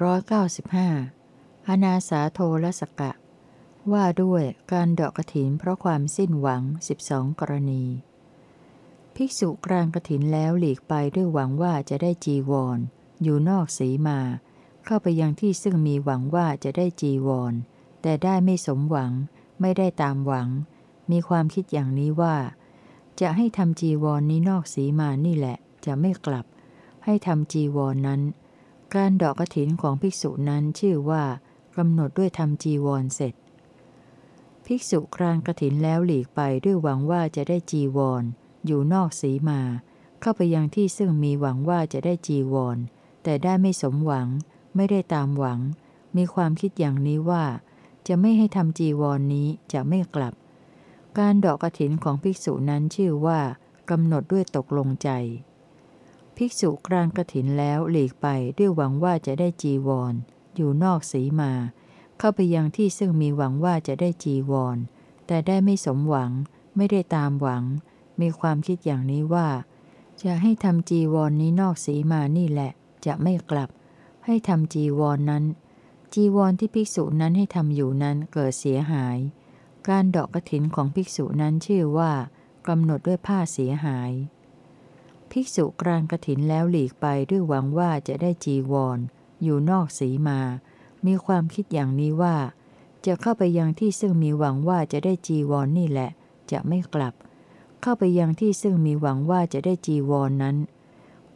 195 อนาสาโทรสกะ ว่าด้วยการดอกกระถินเพราะความสิ้นหวัง 12 กรณี ภิกษุกรานกระถินแล้วหลีกไปด้วยหวังว่าจะได้จีวรอยู่นอกสีมา เข้าไปยังที่ซึ่งมีหวังว่าจะได้จีวร แต่ได้ไม่สมหวัง ไม่ได้ตามหวัง มีความคิดอย่างนี้ว่า จะให้ทำจีวรนนี้นอกสีมานี่แหละ จะไม่กลับ ให้ทำจีวรนนั้น การดอกกระถินของภิกษุนั้นชื่อว่ากำหนดด้วยทำจีวรเสร็จ ภิกษุครานกระถินแล้วหลีกไปด้วยหวังว่าจะได้จีวรอยู่นอกสีมา เข้าไปยังที่ซึ่งมีหวังว่าจะได้จีวร แต่ได้ไม่สมหวัง ไม่ได้ตามหวัง มีความคิดอย่างนี้ว่า จะไม่ให้ทำจีวรนนี้จะไม่กลับ การดอกกระถินของภิกษุนั้นชื่อว่ากำหนดด้วยตกลงใจ ภิกษุกรานกระถินแล้วหลีกไปด้วยหวังว่าจะได้จีวรอยู่นอกสีมา เข้าไปยังที่ซึ่งมีหวังว่าจะได้จีวร แต่ได้ไม่สมหวัง ไม่ได้ตามหวัง มีความคิดอย่างนี้ว่า จะให้ทำจีวรนนี้นอกสีมานี่แหละ จะไม่กลับ ให้ทำจีวรนนั้น จีวรที่ภิกษุนั้นให้ทำอยู่นั้นเกิดเสียหาย การดอกกระถินของภิกษุนั้นชื่อว่ากำหนดด้วยผ้าเสียหาย ภิกษุกรานกระถินแล้วหลีกไปด้วยหวังว่าจะได้จีวรอยู่นอกสีมา มีความคิดอย่างนี้ว่า จะเข้าไปยังที่ซึ่งมีหวังว่าจะได้จีวรนนี่แหละ จะไม่กลับ เข้าไปยังที่ซึ่งมีหวังว่าจะได้จีวรนนั้น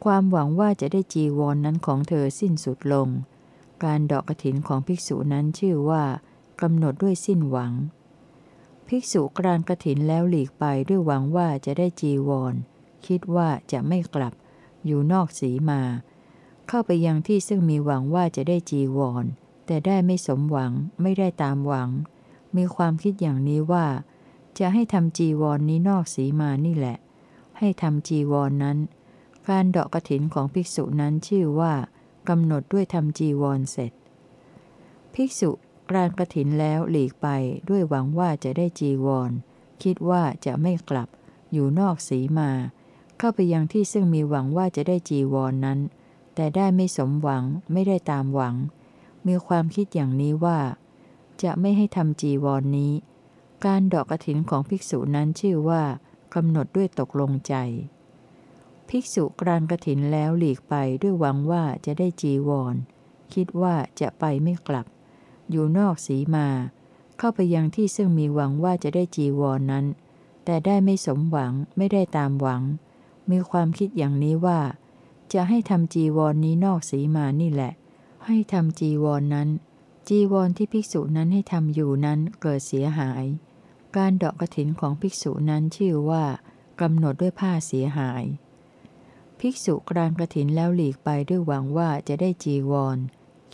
ความหวังว่าจะได้จีวรนนั้นของเธอสิ้นสุดลง การดอกกระถินของภิกษุนั้นชื่อว่ากำหนดด้วยสิ้นหวัง ภิกษุกรานกระถินแล้วหลีกไปด้วยหวังว่าจะได้จีวร คิดว่าจะไม่กลับ อยู่นอกสีมา เข้าไปยังที่ซึ่งมีหวังว่าจะได้จีวร แต่ได้ไม่สมหวังไม่ได้ตามหวัง มีความคิดอย่างนี้ว่า จะให้ทำจีวรนนี้นอกสีมานี่แหละ ให้ทำจีวรนนั้น การเดอกกระถินของภิกษุนั้นชื่อว่ากำหนดด้วยทำจีวรเสร็จ ภิกษุกรานกระถินแล้วหลีกไปด้วยหวังว่าจะได้จีวร คิดว่าจะไม่กลับ อยู่นอกสีมา เข้าไปยังที่ซึ่งมีหวังว่าจะได้จีวรนนั้น แต่ได้ไม่สมหวังไม่ได้ตามหวัง มีความคิดอย่างนี้ว่า จะไม่ให้ทำจีวรนนี้ การดอกกระถินของภิกษุนั้นชื่อว่ากำหนดด้วยตกลงใจ ภิกษุกรานกระถินแล้วหลีกไปด้วยหวังว่าจะได้จีวร คิดว่าจะไปไม่กลับ อยู่นอกสีมา เข้าไปยังที่ซึ่งมีหวังว่าจะได้จีวรนนั้นแต่ได้ไม่สมหวังไม่ได้ตามหวัง มีความคิดอย่างนี้ว่า จะให้ทำจีวรนนี้นอกสีมานี่แหละ ให้ทำจีวรนนั้น จีวรที่ภิกษุนั้นให้ทำอยู่นั้นเกิดเสียหาย การดอกกระถินของภิกษุนั้นชื่อว่ากำหนดด้วยผ้าเสียหาย ภิกษุกรานกระถินแล้วหลีกไปด้วยหวังว่าจะได้จีวร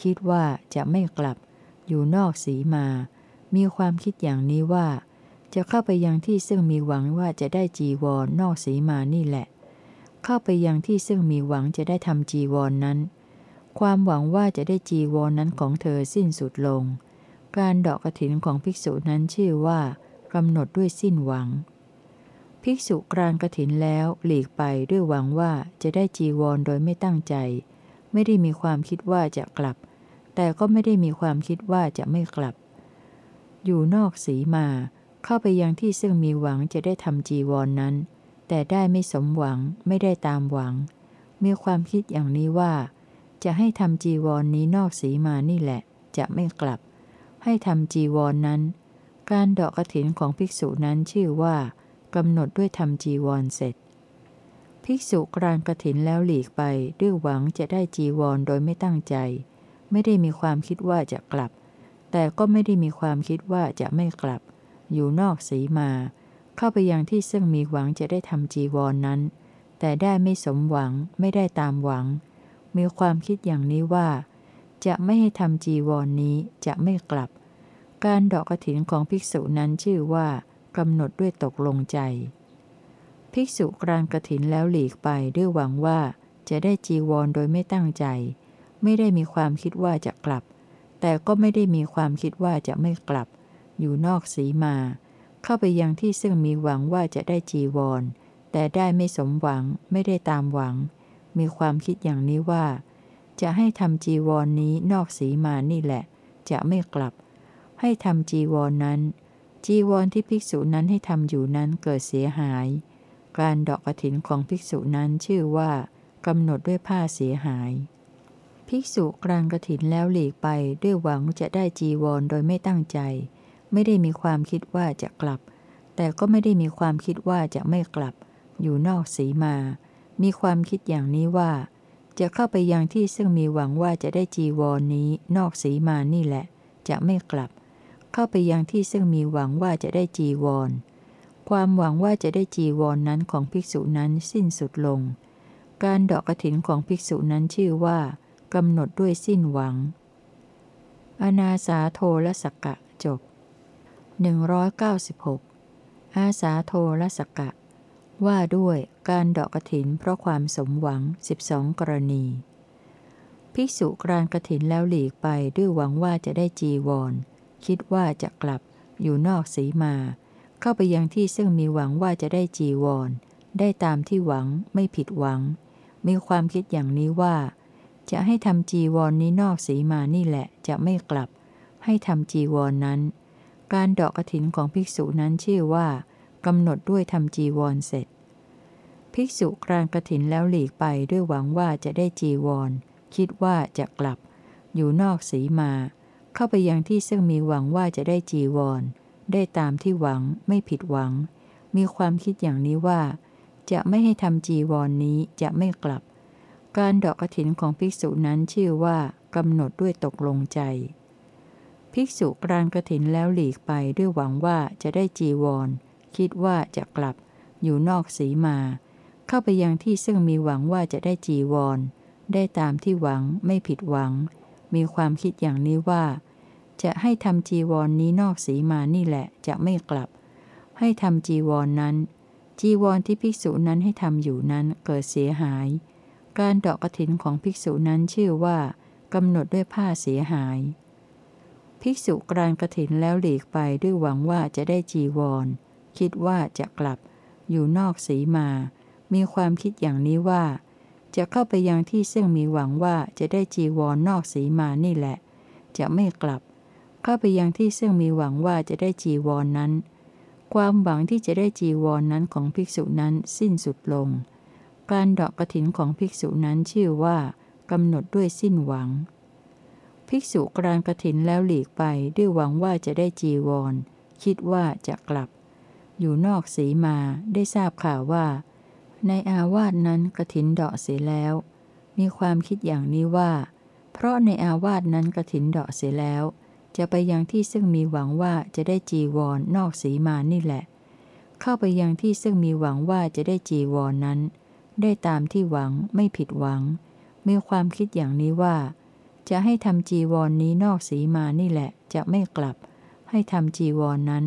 คิดว่าจะไม่กลับ อยู่นอกสีมา มีความคิดอย่างนี้ว่าจะเข้าไปยังที่ซึ่งมีหวังว่าจะได้จีวรนอกสีมานี่แหละ เข้าไปยังที่ซึ่งมีหวังจะได้ทำจีวรนนั้น ความหวังว่าจะได้จีวรนนั้นของเธอสิ้นสุดลง การดอกกระถินของภิกษุนั้นชื่อว่ากำหนดด้วยสิ้นหวัง ภิกษุกรานกระถินแล้วหลีกไปด้วยหวังว่าจะได้จีวรโดยไม่ตั้งใจ ไม่ได้มีความคิดว่าจะกลับ แต่ก็ไม่ได้มีความคิดว่าจะไม่กลับ อยู่นอกสีมา เข้าไปยังที่ซึ่งมีหวังจะได้ทำจีวรนนั้น แต่ได้ไม่สมหวังไม่ได้ตามหวัง มีความคิดอย่างนี้ว่า จะให้ทำจีวรนนี้นอกสีมานี่แหละ จะไม่กลับ ให้ทำจีวรนนั้น การดอกกระถินของภิกษุนั้นชื่อว่ากำหนดด้วยทำจีวรเสร็จ ภิกษุกรานกระถินแล้วหลีกไปด้วยหวังจะได้จีวรโดยไม่ตั้งใจ ไม่ได้มีความคิดว่าจะกลับ แต่ก็ไม่ได้มีความคิดว่าจะไม่กลับ อยู่นอกสีมา เข้าไปยังที่ซึ่งมีหวังจะได้ทำจีวรนนั้น แต่ได้ไม่สมหวังไม่ได้ตามหวัง มีความคิดอย่างนี้ว่า จะไม่ให้ทำจีวรนนี้จะไม่กลับ การดอกกระถินของภิกษุนั้นชื่อว่ากำหนดด้วยตกลงใจ ภิกษุกรานกระถินแล้วหลีกไปด้วยหวังว่าจะได้จีวรโดยไม่ตั้งใจ ไม่ได้มีความคิดว่าจะกลับ แต่ก็ไม่ได้มีความคิดว่าจะไม่กลับ อยู่นอกสีมา เข้าไปยังที่ซึ่งมีหวังว่าจะได้จีวร แต่ได้ไม่สมหวังไม่ได้ตามหวัง มีความคิดอย่างนี้ว่า จะให้ทำจีวรนนี้นอกสีมานี่แหละ จะไม่กลับ ให้ทำจีวรนนั้น จีวรที่ภิกษุนั้นให้ทำอยู่นั้นเกิดเสียหาย การดอกกระถินของภิกษุนั้นชื่อว่ากำหนดด้วยผ้าเสียหาย ภิกษุกลางกระถินแล้วหลีกไปด้วยหวังจะได้จีวรโดยไม่ตั้งใจ ไม่ได้มีความคิดว่าจะกลับ แต่ก็ไม่ได้มีความคิดว่าจะไม่กลับ อยู่นอกสีมา มีความคิดอย่างนี้ว่า จะเข้าไปยังที่ซึ่งมีหวังว่าจะได้จีวรนนี้ นอกสีมานี่แหละ จะไม่กลับ เข้าไปยังที่ซึ่งมีหวังว่าจะได้จีวร ความหวังว่าจะได้จีวรนนั้นของภิกษุนั้นสิ้นสุดลง การดอกกระถินของภิกษุนั้นชื่อว่ากำหนดด้วยสิ้นหวัง อนาสาโทรสกะจบ 196 อาสาโทรสกะ ว่าด้วยการดอกกระถินเพราะความสมหวัง 12 กรณี ภิกษุกรานกระถินแล้วหลีกไปด้วยหวังว่าจะได้จีวร คิดว่าจะกลับอยู่นอกสีมา เข้าไปยังที่ซึ่งมีหวังว่าจะได้จีวร ได้ตามที่หวังไม่ผิดหวัง มีความคิดอย่างนี้ว่า จะให้ทำจีวรนนี้นอกสีมานี่แหละจะไม่กลับ ให้ทำจีวรนนั้น การดอกกระถินของภิกษุนั้นชื่อว่ากำหนดด้วยทำจีวรเสร็จ ภิกษุกรานกระถินแล้วหลีกไปด้วยหวังว่าจะได้จีวร คิดว่าจะกลับ อยู่นอกสีมา เข้าไปยังที่ซึ่งมีหวังว่าจะได้จีวร ได้ตามที่หวังไม่ผิดหวัง มีความคิดอย่างนี้ว่า จะไม่ให้ทำจีวรนนี้จะไม่กลับ การดอกกระถินของภิกษุนั้นชื่อว่ากำหนดด้วยตกลงใจ ภิกษุกรานกระถินแล้วหลีกไปด้วยหวังว่าจะได้จีวร คิดว่าจะกลับ อยู่นอกสีมา เข้าไปยังที่ซึ่งมีหวังว่าจะได้จีวร ได้ตามที่หวังไม่ผิดหวัง มีความคิดอย่างนี้ว่า จะให้ทำจีวรนนี้นอกสีมานี่แหละจะไม่กลับ ให้ทำจีวรนนั้น จีวรที่ภิกษุนั้นให้ทำอยู่นั้นเกิดเสียหาย การดอกกระถินของภิกษุนั้นชื่อว่ากำหนดด้วยผ้าเสียหาย ภิกษุกรานกระถินแล้วหลีกไปด้วยหวังว่าจะได้จีวร คิดว่าจะกลับ อยู่นอกสีมา มีความคิดอย่างนี้ว่า จะเข้าไปยังที่ซึ่งมีหวังว่าจะได้จีวรนอกสีมานี่แหละ จะไม่กลับ เข้าไปยังที่ซึ่งมีหวังว่าจะได้จีวรนนั้น ความหวังที่จะได้จีวรนนั้นของภิกษุนั้นสิ้นสุดลง การดอกกระถินของภิกษุนั้นชื่อว่ากำหนดด้วยสิ้นหวัง ภิกษุกรานกระถินแล้วหลีกไปด้วยหวังว่าจะได้จีวร คิดว่าจะกลับ อยู่นอกสีมาได้ทราบข่าวว่า ในอาวาสนั้นกระถินเดอกเสียแล้ว มีความคิดอย่างนี้ว่า เพราะในอาวาสนั้นกระถินเดอกเสียแล้ว จะไปยังที่ซึ่งมีหวังว่าจะได้จีวรนอกสีมานี่แหละ เข้าไปยังที่ซึ่งมีหวังว่าจะได้จีวรนนั้น ได้ตามที่หวังไม่ผิดหวัง มีความคิดอย่างนี้ว่า จะให้ทำจีวรนนี้นอกสีมานี่แหละ จะไม่กลับ ให้ทำจีวรนนั้น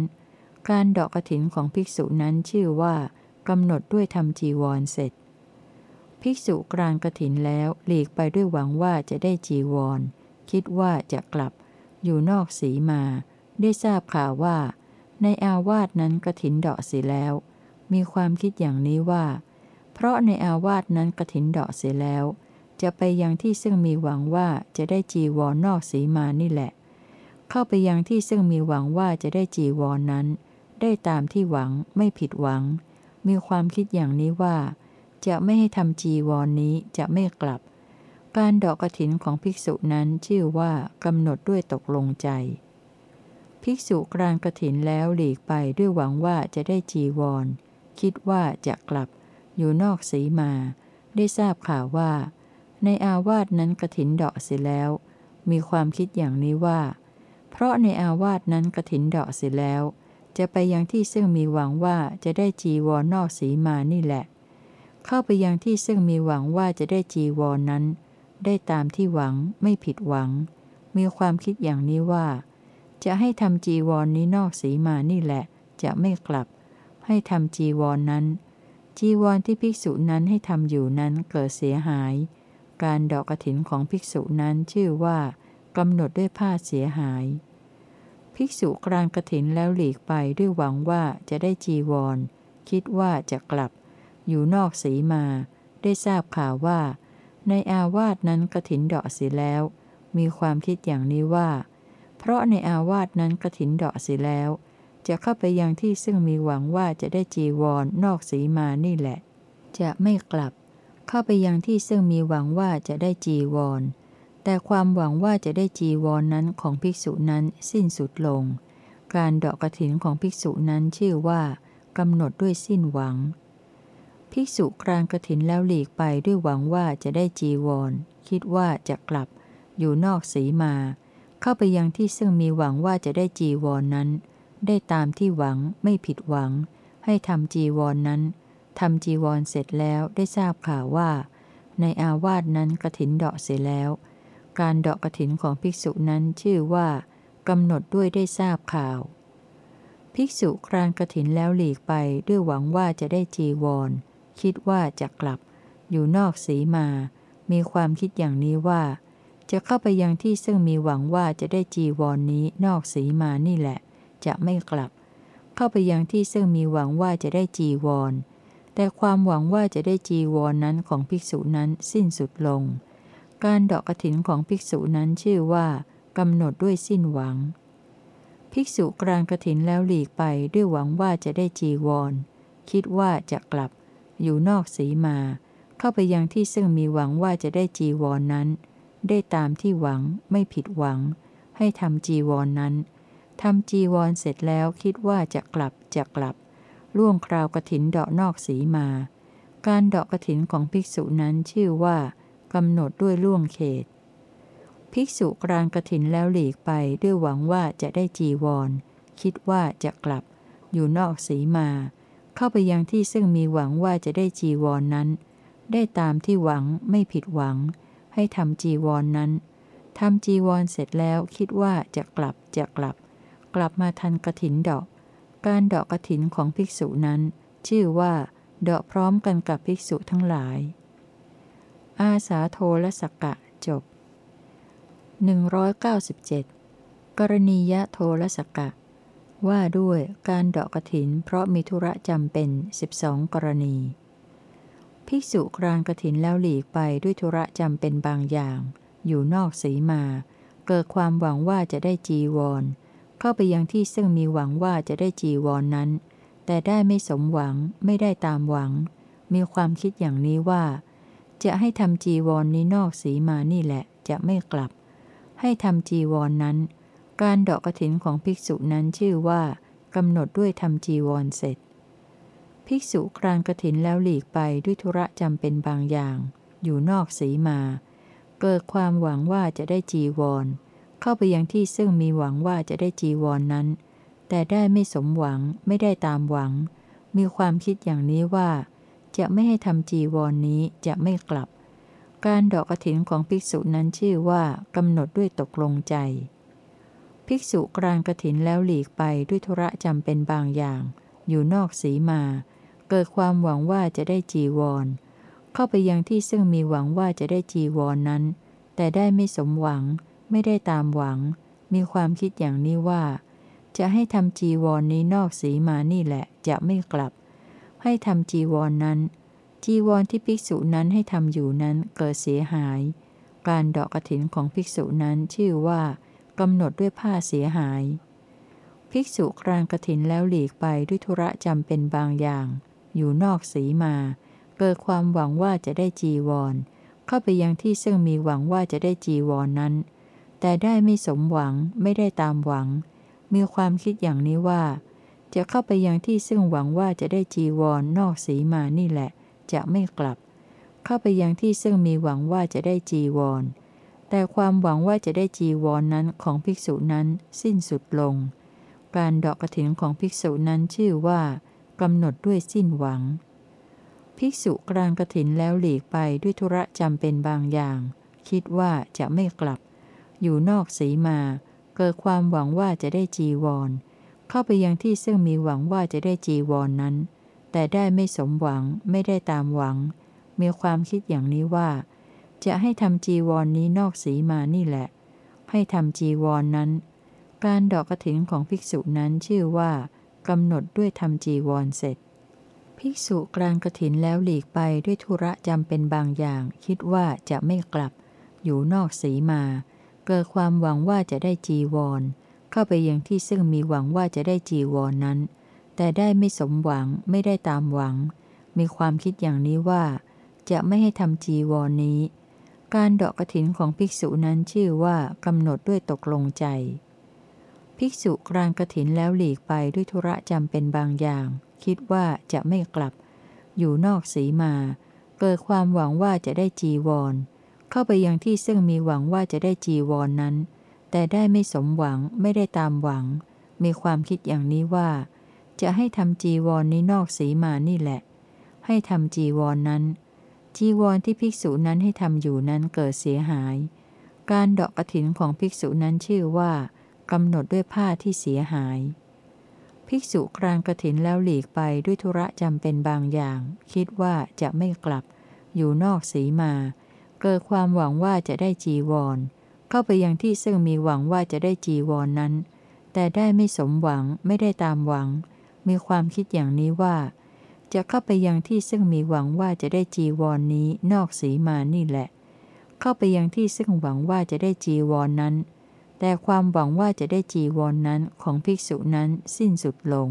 การดอกกระถินของภิกษุนั้นชื่อว่ากำหนดด้วยทำจีวรเสร็จ ภิกษุกลางกระถินแล้วหลีกไปด้วยหวังว่าจะได้จีวร คิดว่าจะกลับ อยู่นอกสีมา ได้ทราบข่าวว่า ในอาวาสนั้นกระถินดอกเสียแล้ว มีความคิดอย่างนี้ว่า เพราะในอาวาสนั้นกระถินดอกเสียแล้ว จะไปยังที่ซึ่งมีหวังว่าจะได้จีวรนอกสีมานี่แหละ เข้าไปยังที่ซึ่งมีหวังว่าจะได้จีวรนนั้น ได้ตามที่หวังไม่ผิดหวัง มีความคิดอย่างนี้ว่า จะไม่ให้ทำจีวรนนี้จะไม่กลับ การดอกกระถินของภิกษุนั้นชื่อว่ากำหนดด้วยตกลงใจ ภิกษุกลางกระถินแล้วหลีกไปด้วยหวังว่าจะได้จีวร คิดว่าจะกลับ อยู่นอกสีมา ได้ทราบข่าวว่า ในอาวาสนั้นกระถินดอกเสียแล้ว มีความคิดอย่างนี้ว่า เพราะในอาวาสนั้นกระถินดอกเสียแล้ว จะไปยังที่ซึ่งมีหวังว่าจะได้จีวรนอกสีมานี่แหละ เข้าไปยังที่ซึ่งมีหวังว่าจะได้จีวรนนั้น ได้ตามที่หวังไม่ผิดหวัง มีความคิดอย่างนี้ว่า จะให้ทำจีวรนนี้นอกสีมานี่แหละ จะไม่กลับ ให้ทำจีวรนนั้น จีวรที่ภิกษุนั้นให้ทำอยู่นั้นเกิดเสียหาย การดอกกระถินของภิกษุนั้นชื่อว่ากำหนดด้วยผ้าเสียหาย ภิกษุกลางกระถินแล้วหลีกไปด้วยหวังว่าจะได้จีวร คิดว่าจะกลับ อยู่นอกสีมา ได้ทราบข่าวว่า ในอาวาสนั้นกระถินดอกเสียแล้ว มีความคิดอย่างนี้ว่า เพราะในอาวาสนั้นกระถินดอกเสียแล้ว จะเข้าไปยังที่ซึ่งมีหวังว่าจะได้จีวรนนอกสีมานี่แหละ จะไม่กลับ เข้าไปยังที่ซึ่งมีหวังว่าจะได้จีวร แต่ความหวังว่าจะได้จีวรนนั้นของภิกษุนั้นสิ้นสุดลง การดอกกระถินของภิกษุนั้นชื่อว่ากำหนดด้วยสิ้นหวัง ภิกษุกรานกระถินแล้วหลีกไปด้วยหวังว่าจะได้จีวร คิดว่าจะกลับ อยู่นอกสีมา เข้าไปยังที่ซึ่งมีหวังว่าจะได้จีวรนนั้น ได้ตามที่หวังไม่ผิดหวัง ให้ทำจีวรนนั้น ทำจีวรเสร็จแล้วได้ทราบข่าวว่า ในอาวาสนั้นกระถินเดาะเสร็จแล้ว การเดาะกระถินของภิกษุนั้นชื่อว่ากำหนดด้วยได้ทราบข่าว ภิกษุครานกระถินแล้วหลีกไปด้วยหวังว่าจะได้จีวร คิดว่าจะกลับ อยู่นอกสีมา มีความคิดอย่างนี้ว่า จะเข้าไปยังที่ซึ่งมีหวังว่าจะได้จีวรนนี้นอกสีมานี่แหละ จะไม่กลับ เข้าไปยังที่ซึ่งมีหวังว่าจะได้จีวร แต่ความหวังว่าจะได้จีวรนนั้นของภิกษุนั้นสิ้นสุดลง การดอกกระถินของภิกษุนั้นชื่อว่ากำหนดด้วยสิ้นหวัง ภิกษุกรานกระถินแล้วหลีกไปด้วยหวังว่าจะได้จีวร คิดว่าจะกลับ อยู่นอกสีมา เข้าไปยังที่ซึ่งมีหวังว่าจะได้จีวรนนั้น ได้ตามที่หวังไม่ผิดหวัง ให้ทำจีวรนนั้นทำจีวรเสร็จแล้วคิดว่าจะกลับจะกลับ ล่วงคราวกระถินเดาะนอกสีมา การเดาะกระถินของภิกษุนั้นชื่อว่ากำหนดด้วยล่วงเขต ภิกษุกรานกระถินแล้วหลีกไปด้วยหวังว่าจะได้จีวร คิดว่าจะกลับ อยู่นอกสีมา เข้าไปยังที่ซึ่งมีหวังว่าจะได้จีวรนนั้น ได้ตามที่หวังไม่ผิดหวัง ให้ทำจีวรนนั้นทำจีวรเสร็จแล้วคิดว่าจะกลับจะกลับ กลับมาทันกระถินดอก การเดอกกระถินของภิกษุนั้น ชื่อว่า เดอกพร้อมกันกับภิกษุทั้งหลาย อาสาโทและสกกะจบ 197 กรณียโทรสกะ ว่าด้วยการเดาะกระถิน เพราะมีธุระจำเป็น 12 กรณี ภิกษุกรานกระถินแล้วหลีกไปด้วยธุระจำเป็นบางอย่าง อยู่นอกสีมา เกิดความหวังว่าจะได้จีวร เข้าไปยังที่ซึ่งมีหวังว่าจะได้จีวรนนั้น แต่ได้ไม่สมหวังไม่ได้ตามหวัง มีความคิดอย่างนี้ว่า จะให้ทำจีวรนนี้นอกสีมานี่แหละ จะไม่กลับ ให้ทำจีวรนนั้น การดอกกระถินของภิกษุนั้นชื่อว่ากำหนดด้วยทำจีวรเสร็จ ภิกษุกรานกระถินแล้วหลีกไปด้วยธุระจำเป็นบางอย่าง อยู่นอกสีมา เกิดความหวังว่าจะได้จีวร เข้าไปยังที่ซึ่งมีหวังว่าจะได้จีวรนนั้น แต่ได้ไม่สมหวังไม่ได้ตามหวัง มีความคิดอย่างนี้ว่า จะไม่ให้ทำจีวรนนี้จะไม่กลับ การดอกกระถินของภิกษุนั้นชื่อว่ากำหนดด้วยตกลงใจ ภิกษุกรานกระถินแล้วหลีกไปด้วยธุระจำเป็นบางอย่าง อยู่นอกสีมา เกิดความหวังว่าจะได้จีวร เข้าไปยังที่ซึ่งมีหวังว่าจะได้จีวรนนั้น แต่ได้ไม่สมหวัง ไม่ได้ตามหวัง มีความคิดอย่างนี้ว่า จะให้ทำจีวรนนี้นอกสีมานี่แหละจะไม่กลับ ให้ทำจีวรนนั้น จีวรที่ภิกษุนั้นให้ทำอยู่นั้นเกิดเสียหาย การดอกกระถินของภิกษุนั้นชื่อว่ากำหนดด้วยผ้าเสียหาย ภิกษุกรานกระถินแล้วหลีกไปด้วยธุระจำเป็นบางอย่าง อยู่นอกสีมา เกิดความหวังว่าจะได้จีวร เข้าไปยังที่ซึ่งมีหวังว่าจะได้จีวรนนั้น แต่ได้ไม่สมหวังไม่ได้ตามหวัง มีความคิดอย่างนี้ว่า จะเข้าไปยังที่ซึ่งหวังว่าจะได้จีวรนนอกสีมานี่แหละ จะไม่กลับ เข้าไปยังที่ซึ่งมีหวังว่าจะได้จีวร แต่ความหวังว่าจะได้จีวรนนั้นของภิกษุนั้นสิ้นสุดลง การดอกกระถินของภิกษุนั้นชื่อว่ากำหนดด้วยสิ้นหวัง ภิกษุกลางกระถินแล้วหลีกไปด้วยธุระจำเป็นบางอย่าง คิดว่าจะไม่กลับ อยู่นอกสีมา เกิดความหวังว่าจะได้จีวร เข้าไปยังที่ซึ่งมีหวังว่าจะได้จีวรนนั้น แต่ได้ไม่สมหวังไม่ได้ตามหวัง มีความคิดอย่างนี้ว่า จะให้ทำจีวรนนี้นอกสีมานี่แหละ ให้ทำจีวรนนั้น การดอกกระถินของภิกษุนั้นชื่อว่ากำหนดด้วยทำจีวรเสร็จ ภิกษุกลางกระถินแล้วหลีกไปด้วยธุระจำเป็นบางอย่าง คิดว่าจะไม่กลับ อยู่นอกสีมา เกิดความหวังว่าจะได้จีวร เข้าไปยังที่ซึ่งมีหวังว่าจะได้จีวรนนั้น แต่ได้ไม่สมหวังไม่ได้ตามหวัง มีความคิดอย่างนี้ว่า จะไม่ให้ทำจีวรนนี้ การดอกกระถินของภิกษุนั้นชื่อว่ากำหนดด้วยตกลงใจ ภิกษุกลางกระถินแล้วหลีกไปด้วยธุระจำเป็นบางอย่าง คิดว่าจะไม่กลับ อยู่นอกสีมา เกิดความหวังว่าจะได้จีวร เข้าไปยังที่ซึ่งมีหวังว่าจะได้จีวรนนั้น แต่ได้ไม่สมหวังไม่ได้ตามหวัง มีความคิดอย่างนี้ว่า จะให้ทำจีวรนนี้นอกสีมานี่แหละ ให้ทำจีวรนนั้น จีวรที่ภิกษุนั้นให้ทำอยู่นั้นเกิดเสียหาย การดอกกระถินของภิกษุนั้นชื่อว่ากำหนดด้วยผ้าที่เสียหาย ภิกษุกรางกระถินแล้วหลีกไปด้วยธุระจำเป็นบางอย่าง คิดว่าจะไม่กลับ อยู่นอกสีมา เกิดความหวังว่าจะได้จีวร เข้าไปยังที่ซึ่งมีหวังว่าจะได้จีวรนนั้น แต่ได้ไม่สมหวังไม่ได้ตามหวัง มีความคิดอย่างนี้ว่า จะเข้าไปยังที่ซึ่งมีหวังว่าจะได้จีวรนนี้นอกสีมานี่แหละ เข้าไปยังที่ซึ่งหวังว่าจะได้จีวรนนั้น แต่ความหวังว่าจะได้จีวรนนั้นของภิกษุนั้นสิ้นสุดลง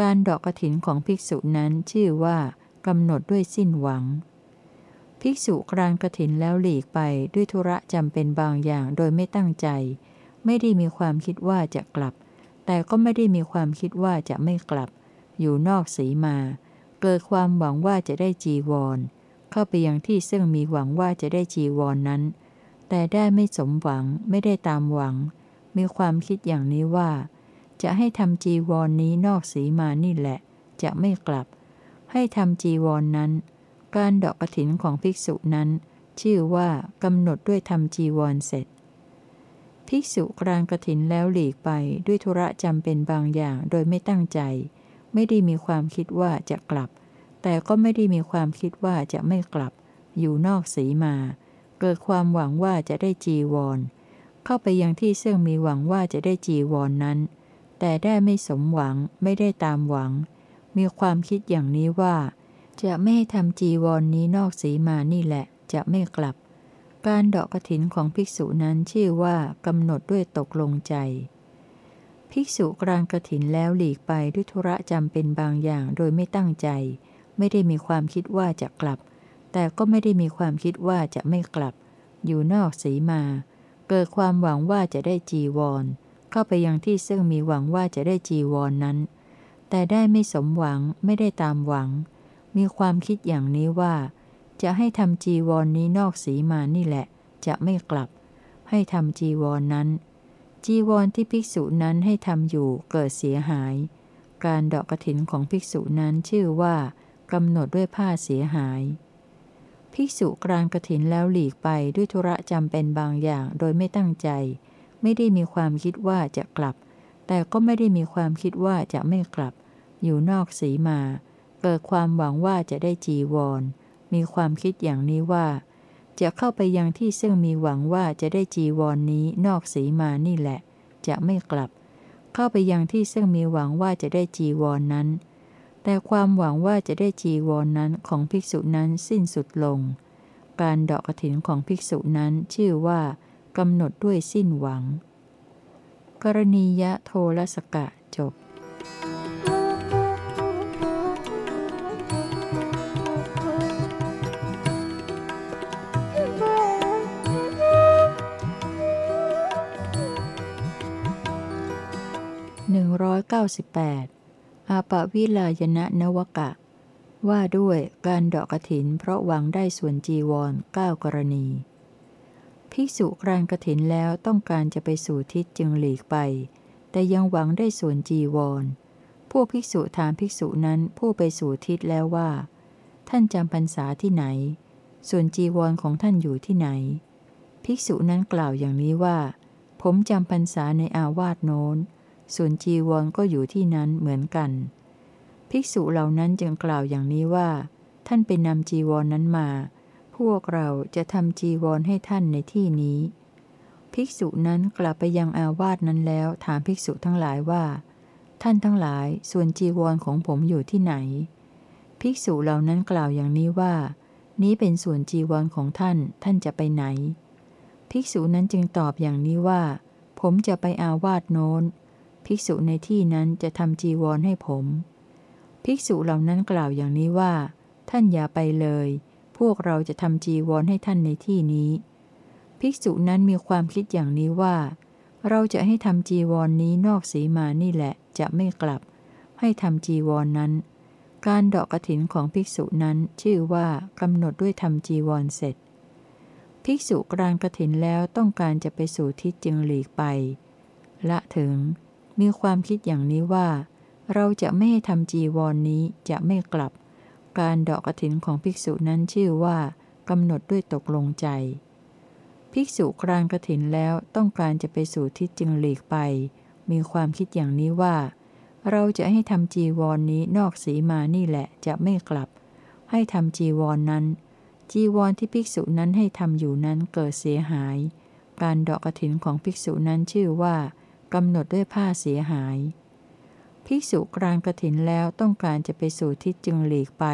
การดอกกระถินของภิกษุนั้นชื่อว่ากำหนดด้วยสิ้นหวัง ภิกษุกรานกระถินแล้วหลีกไปด้วยธุระจำเป็นบางอย่างโดยไม่ตั้งใจ ไม่ได้มีความคิดว่าจะกลับ แต่ก็ไม่ได้มีความคิดว่าจะไม่กลับ อยู่นอกสีมา เกิดความหวังว่าจะได้จีวร เข้าไปยังที่ซึ่งมีหวังว่าจะได้จีวรนนั้น แต่ได้ไม่สมหวังไม่ได้ตามหวัง มีความคิดอย่างนี้ว่า จะให้ทำจีวรนนี้นอกสีมานี่แหละ จะไม่กลับ ให้ทำจีวรนนั้น การดอกกระถินของภิกษุนั้น ชื่อว่ากำหนดด้วยทำจีวรเสร็จ ภิกษุกรานกระถินแล้วหลีกไปด้วยธุระจำเป็นบางอย่างโดยไม่ตั้งใจ ไม่ได้มีความคิดว่าจะกลับ แต่ก็ไม่ได้มีความคิดว่าจะไม่กลับ อยู่นอกสีมา เกิดความหวังว่าจะได้จีวร เข้าไปยังที่ซึ่งมีหวังว่าจะได้จีวรนนั้น แต่ได้ไม่สมหวังไม่ได้ตามหวัง มีความคิดอย่างนี้ว่า จะไม่ทำจีวรนนี้นอกสีมานี่แหละ จะไม่กลับ การเดอกกระถินของภิกษุนั้นชื่อว่ากำหนดด้วยตกลงใจ ภิกษุกลางกระถินแล้วหลีกไปด้วยธุระจำเป็นบางอย่างโดยไม่ตั้งใจ ไม่ได้มีความคิดว่าจะกลับ แต่ก็ไม่ได้มีความคิดว่าจะไม่กลับ อยู่นอกสีมา เกิดความหวังว่าจะได้จีวร เข้าไปยังที่ซึ่งมีหวังว่าจะได้จีวรนนั้น แต่ได้ไม่สมหวังไม่ได้ตามหวัง มีความคิดอย่างนี้ว่า จะให้ทำจีวรนนี้นอกสีมานี่แหละ จะไม่กลับ ให้ทำจีวรนนั้น จีวรที่ภิกษุนั้นให้ทำอยู่เกิดเสียหาย การดอกกระถินของภิกษุนั้นชื่อว่ากำหนดด้วยผ้าเสียหาย ภิกษุกรานกระถินแล้วหลีกไปด้วยธุระจำเป็นบางอย่างโดยไม่ตั้งใจ ไม่ได้มีความคิดว่าจะกลับ แต่ก็ไม่ได้มีความคิดว่าจะไม่กลับ อยู่นอกสีมา เกิดความหวังว่าจะได้จีวร มีความคิดอย่างนี้ว่า จะเข้าไปยังที่ซึ่งมีหวังว่าจะได้จีวรนนี้นอกสีมานี่แหละ จะไม่กลับ เข้าไปยังที่ซึ่งมีหวังว่าจะได้จีวรนนั้น แต่ความหวังว่าจะได้จีวรนนั้นของภิกษุนั้นสิ้นสุดลง การดอกกระถินของภิกษุนั้นชื่อว่ากำหนดด้วยสิ้นหวัง กรณียะโทรสกะจบ หนึ่งร้อาปดอาปวิลายนะนวกะ ว่าด้วยการดอกกระถิน เพราะหวังได้ส่วนจีวรเก้ากรณี ภิกษุกรานกระถินแล้วต้องการจะไปสู่ทิศจึงหลีกไป แต่ยังหวังได้ส่วนจีวร พวกภิกษุถามภิกษุนั้นผู้ไปสู่ทิศแล้วว่า ท่านจำพรรษาที่ไหน ส่วนจีวรของท่านอยู่ที่ไหน ภิกษุนั้นกล่าวอย่างนี้ว่า ผมจำพรรษาในอาวาสโน้น ส่วนจีวรก็อยู่ที่นั้นเหมือนกัน ภิกษุเหล่านั้นจึงกล่าวอย่างนี้ว่า ท่านเป็นนำจีวรนนั้นมา พวกเราจะทำจีวรให้ท่านในที่นี้ ภิกษุนั้นกลับไปยังอาวาสนั้นแล้วถามภิกษุทั้งหลายว่า ท่านทั้งหลายส่วนจีวรของผมอยู่ที่ไหน ภิกษุเหล่านั้นกล่าวอย่างนี้ว่า นี้เป็นส่วนจีวรของท่านท่านจะไปไหน ภิกษุนั้นจึงตอบอย่างนี้ว่า ผมจะไปอาวาสโน้น ภิกษุในที่นั้นจะทำจีวรให้ผม ภิกษุเหล่านั้นกล่าวอย่างนี้ว่า ท่านอย่าไปเลย พวกเราจะทำจีวรให้ท่านในที่นี้ ภิกษุนั้นมีความคิดอย่างนี้ว่า เราจะให้ทำจีวรนนี้นอกสีมานี่แหละจะไม่กลับ ให้ทำจีวรนนั้น การดอกกระถินของภิกษุนั้นชื่อว่ากำหนดด้วยทำจีวรเสร็จ ภิกษุกรานกระถินแล้วต้องการจะไปสู่ทิศจึงหลีกไป ละถึง มีความคิดอย่างนี้ว่า เราจะไม่ทำจีวรนนี้จะไม่กลับ การดอกกระถินของภิกษุนั้นชื่อว่ากำหนดด้วยตกลงใจ ภิกษุกรานกระถินแล้วต้องการจะไปสู่ทิศจึงหลีกไป มีความคิดอย่างนี้ว่า เราจะให้ทำจีวรนนี้นอกสีมานี่แหละจะไม่กลับ ให้ทำจีวรนนั้น จีวรที่ภิกษุนั้นให้ทำอยู่นั้นเกิดเสียหาย การดอกกระถินของภิกษุนั้นชื่อว่า กำหนดด้วยผ้าเสียหาย ภิกษุกรานกระถินแล้วต้องการจะไปสู่ทิศจึงหลีกไป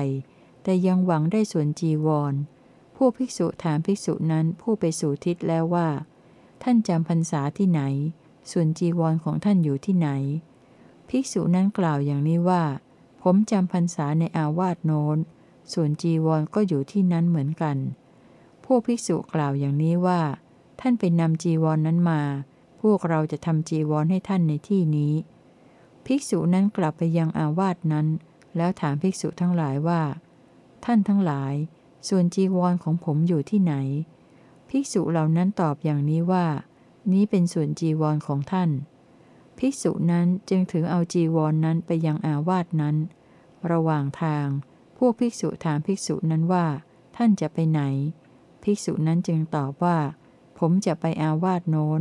แต่ยังหวังได้ส่วนจีวร ผู้ภิกษุถามภิกษุนั้นผู้ไปสู่ทิศแล้วว่า ท่านจำพรรษาที่ไหน ส่วนจีวรของท่านอยู่ที่ไหน ภิกษุนั้นกล่าวอย่างนี้ว่า ผมจำพรรษาในอาวาสโน้น ส่วนจีวรก็อยู่ที่นั้นเหมือนกันพวกภิกษุกล่าวอย่างนี้ว่า ท่านไปนำจีวรนนั้นมา พวกเราจะทำจีวรให้ท่านในที่นี้ ภิกษุนั้นกลับไปยังอาวาสนั้น แล้วถามภิกษุทั้งหลายว่า ท่านทั้งหลาย ส่วนจีวรของผมอยู่ที่ไหน ภิกษุเหล่านั้นตอบอย่างนี้ว่า นี้เป็นส่วนจีวรของท่าน ภิกษุนั้นจึงถือเอาจีวรนนั้นไปยังอาวาสนั้น ระหว่างทาง พวกภิกษุถามภิกษุนั้นว่า ท่านจะไปไหน ภิกษุนั้นจึงตอบว่า ผมจะไปอาวาสโน้น